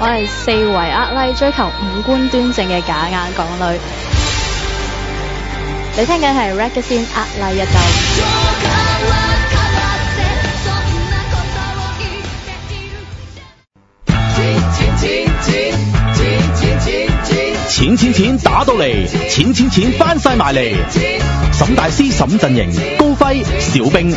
我系四维压拉追求五官端正嘅假眼港女。你听紧系《Redesign》压拉一奏。钱钱钱钱钱钱钱钱钱钱打到嚟，钱钱钱翻晒埋嚟。沈大师、沈阵营、高辉、小兵。